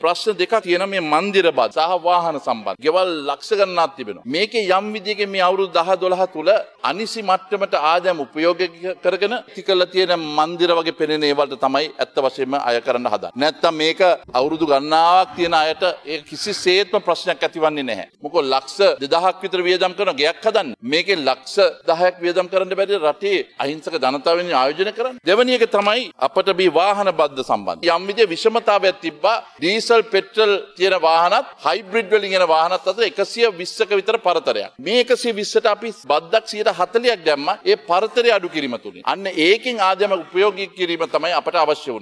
ප්‍රශ්න දෙකක් තියෙන මේ මන්දිර බද සහ වාහන සම්බන්ධ. ගෙවල් ලක්ෂ ගණනක් තිබෙනවා. මේකේ යම් විදියකින් මේ අවුරුදු 10 12 තුල අනිසි මට්ටමට ආදම් උපයෝග කරගෙන තිකලා තියෙන මන්දිර වගේ පෙනෙන ඒවලට තමයි ඇත්ත වශයෙන්ම අය කරන්න හදන්නේ. නැත්තම් මේක අවුරුදු ගණනාවක් තියෙන අයට ඒ කිසිසේත්ම ප්‍රශ්නයක් ඇතිවන්නේ නැහැ. මොකද ලක්ෂ 2000ක් විතර වියදම් කරන ගයක් හදන්න. මේකේ ලක්ෂ 10ක් වියදම් කරන්න බැරි රටේ අහිංසක ජනතාවෙන් ආයෝජනය කරන්න. දෙවැනි එක තමයි අපට මේ වාහන බද්ධ සම්බන්ධ. යම් විදිය විෂමතාවයක් තිබ්බා. ඩීසල් පෙට්‍රල් තියෙන වාහනත් හයිබ්‍රිඩ් වලින් එන වාහනත් අතර 120ක විතර පරතරයක්. මේ 120ට අපි බද්දක් 140ක් දැම්මා. ඒ පරතරය අඩු කිරීම තුලින්. අන්න ඒකෙන් ආදම උපයෝගී කිරීම තමයි අපට අවශ්‍ය වුනේ.